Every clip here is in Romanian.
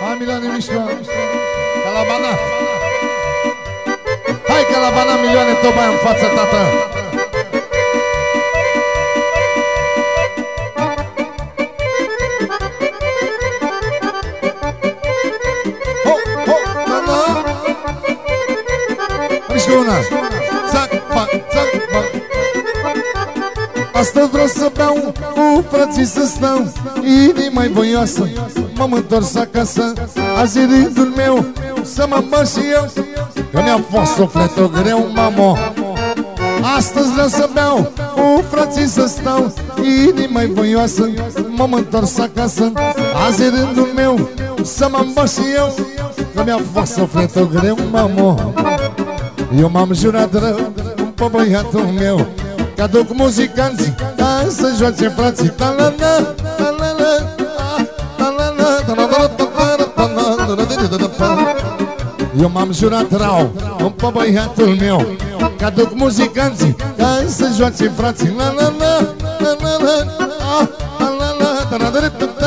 Hai Milane mișcă Ca la bana Hai ca la bana milioane tot mai în față, tată Ho, ho, na Mișcă una Zac, bac, zac, bac Astăzi vreau să beau Cu frații să stau Inima-i voioasă M-am întors acasă Azi rândul meu Să mă îmbăr și eu Că mi-a fost sufletul greu, mamo Astăzi vreau să beau Cu frații să stau Inima-i voioasă M-am întors acasă Azi rândul meu Să mă îmbăr și eu Că mi-a fost sufletul greu, mamo Eu m-am jurat rău Pe băiatul meu Că aduc muzicanți Ca să joace frații ta-la-la Eu m-am jurat rău Pe băiatul meu Că aduc muzicanții Ca să joace frații La-la-la, la-la-la ah, la-la-la, ta-la-la, ta-la-la,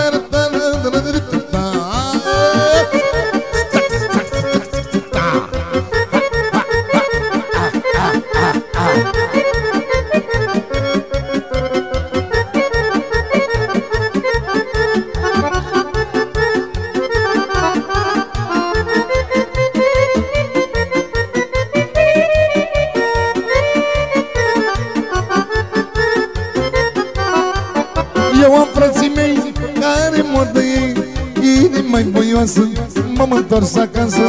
Eu am frații mei care mor de ei Inima-i voioasă M-am întors acasă.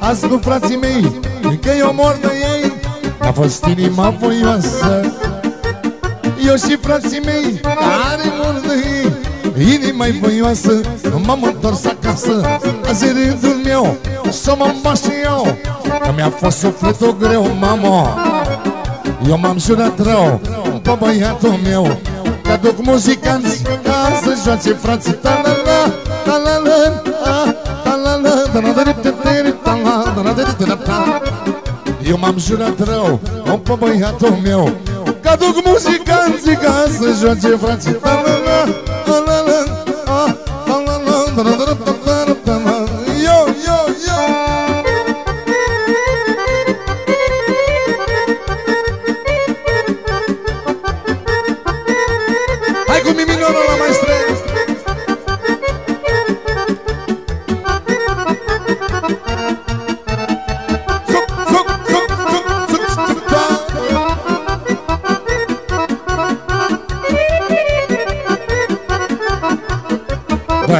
Azi cu frații mei Că eu mor de ei A fost inima voioasă Eu și frații mei care mor de ei Inima-i voioasă M-am întors acasă. Azi e rândul meu Să mă îmbaș și eu Că mi-a fost sufletul greu, mamo Eu m-am jurat rău Pe băiatul meu Că aduc muzicanți Ca să joace frații Ta-la-la, ta-la-la ah, Ta-la-la, ta-la-la, ta-la-la Eu m-am jurat rău Pe băiatul meu. Că aduc muzicanții Ca să joace frații Ta-la-la, ta-la-la ah,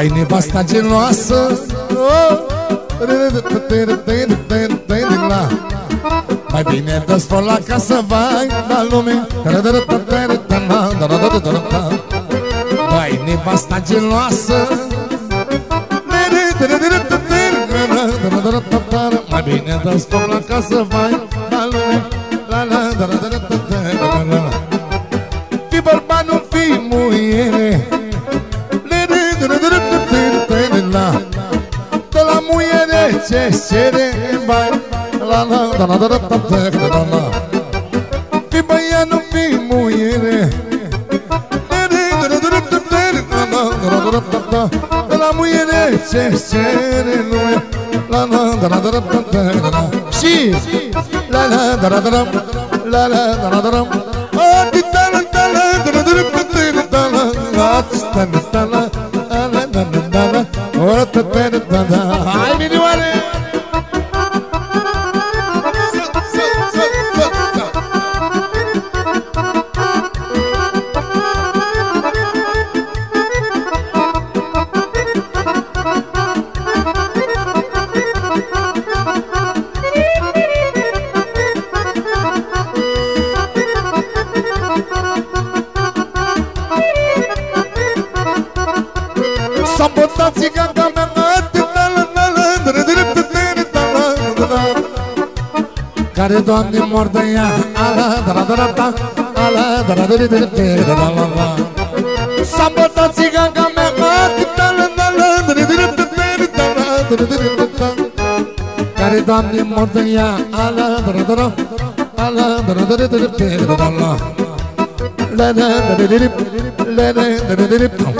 Vai nevasta geloasă oh, la. Mai bine dă spor la casă, vai, la lume. Vai, nevasta geloasă Mai bine dă spor la casă, vai, la lume. La la da da da da da da da Fi bărbat, ce cere vai La la da la da da da da da la Fi băiat, nu fi muiere De la muiere ce cere lume La la da la da da da da da Și La la da la da da La la da la da da Sabotați gata mea Care doamne mor de ea Ala da la da la da Ala da la da la da la da la la Sabotați gata mea Care doamne mor de ea Ala da la da la Ala da la da la da la la La la da da da La la da da da La la da da da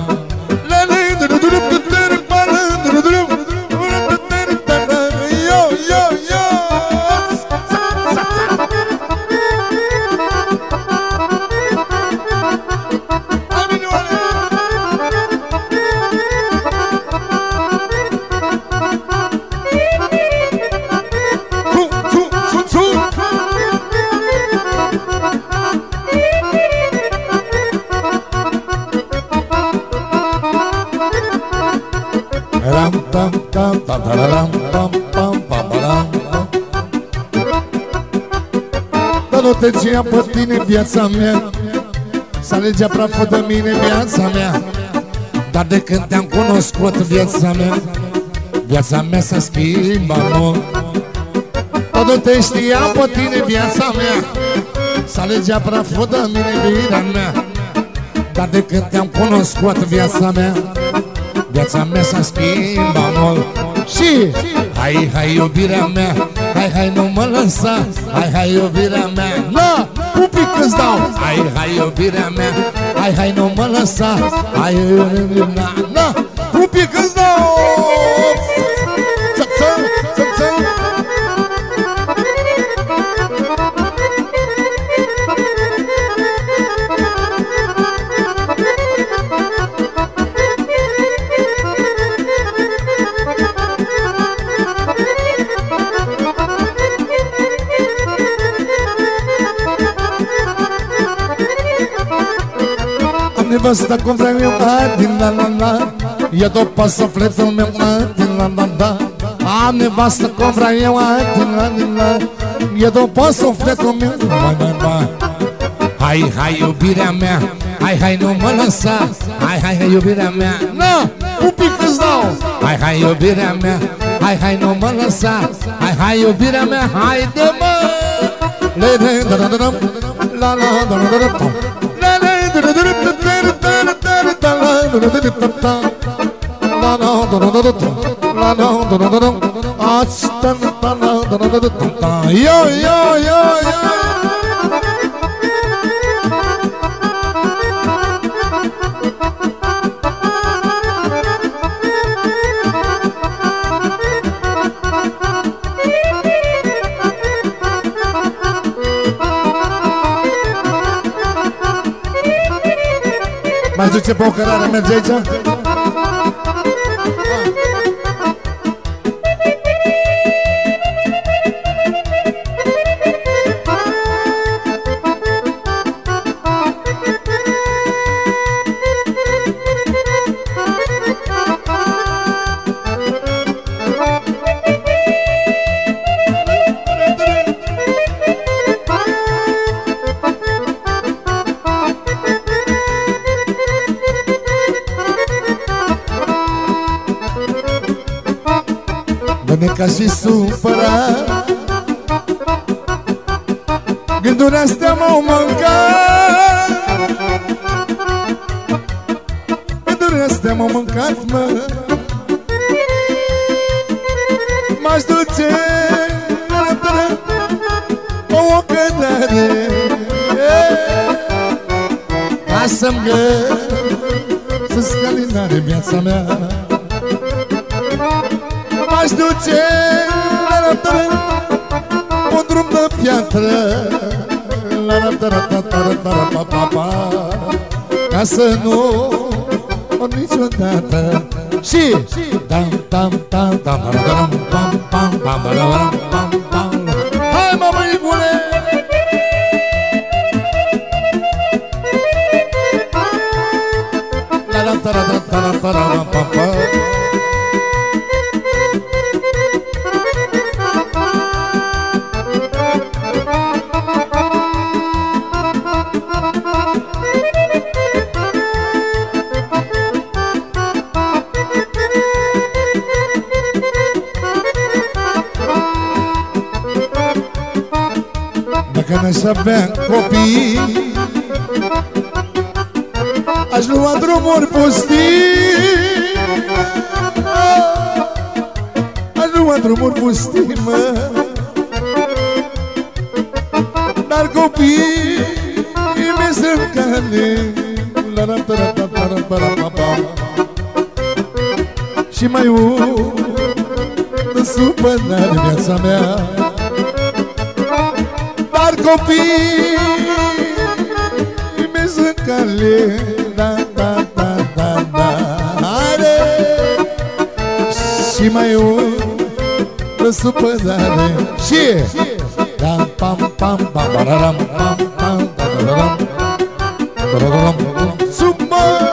tam tam tam tararam pam pam pam param Dar nu te ția pe tine viața mea. Să alege praful de mine viața mea. Dar de când te-am cunoscut viața mea Viața mea s-a schimbat mult. Dar nu te știa pe tine viața mea. Să alege praful de mine viața mea. Dar de când te-am cunoscut viața mea Viața mea s-a schimbat mult. Și Hai, hai iubirea mea Hai, hai nu mă lăsa Hai, hai iubirea mea Na, pupic îți dau. Hai, hai iubirea mea Hai, hai nu mă lăsa Hai, iubirea mea Na, Am nevastă cum vreau eu, a, din la la la. E după sufletul meu, a, din la la la. Am nevastă cum vreau eu, a, din la din la. E după sufletul meu, ba, ba, ba. Hai, hai iubirea mea Hai, hai nu mă lăsa. Hai, hai, hai iubirea mea. Na, un pic îți dau. Hai, hai iubirea mea Hai, hai nu mă lăsa. Hai, hai iubirea mea Haide mă. Le, le, da, da, da, da La, la, da, da, da, da, da La, la, da, yo, yo zice pocărare, merge aici? Băneca și supărat. Gândurile astea m-au mâncat Gândurile astea m-au mâncat, mă. M-aș duce O cădare Ca să-mi găsesc calinare viața mea M-aș duce Un drum de piatră. Ca să nu mor niciodată. Și Dam, dam, dam, dam, dam, pam, pam, pam, pam, pam, pam. Hai mă băibule! La la ta la ta ta la ta la la pam pam Dacă n-aș avea copii Aș lua drumuri pustii. Aș lua drumuri pustii, mă. Dar copiii mi sunt cale La la ta la ta ta la ta la pa pa Și mai urmă supărare viața mea Dar copiii mi sunt cale Da, da, da, da, da. Haide! Și mai urmă supărare Și Dam pam pam pam pararam pam pam pararam pararam Sumă